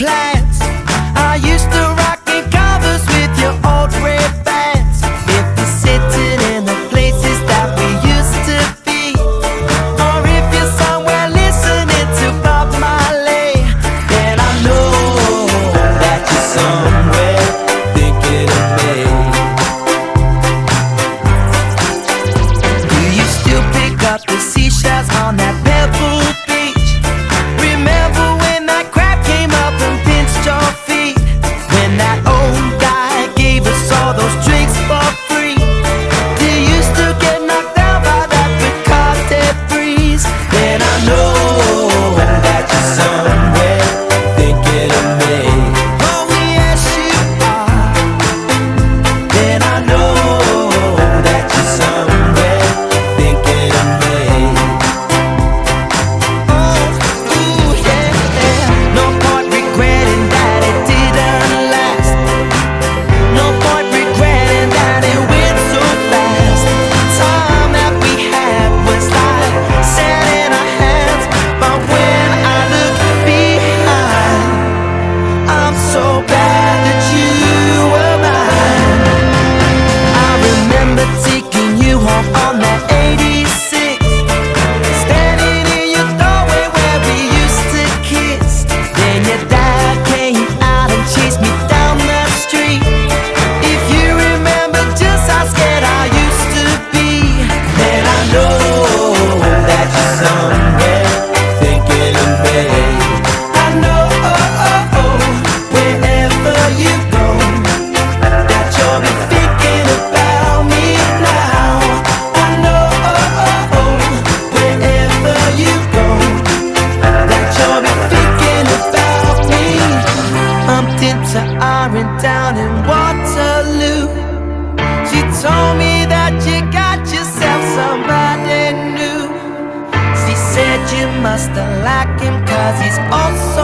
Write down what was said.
plans. I used to rock in covers with your old red bands. If you're sitting in the places that we used to be, or if you're somewhere listening to Bob Marley, then I know that you're somewhere thinking of me. Do you still pick up the seashells? that, on that down in Waterloo. She told me that you got yourself somebody new. She said you must have liked him cause he's also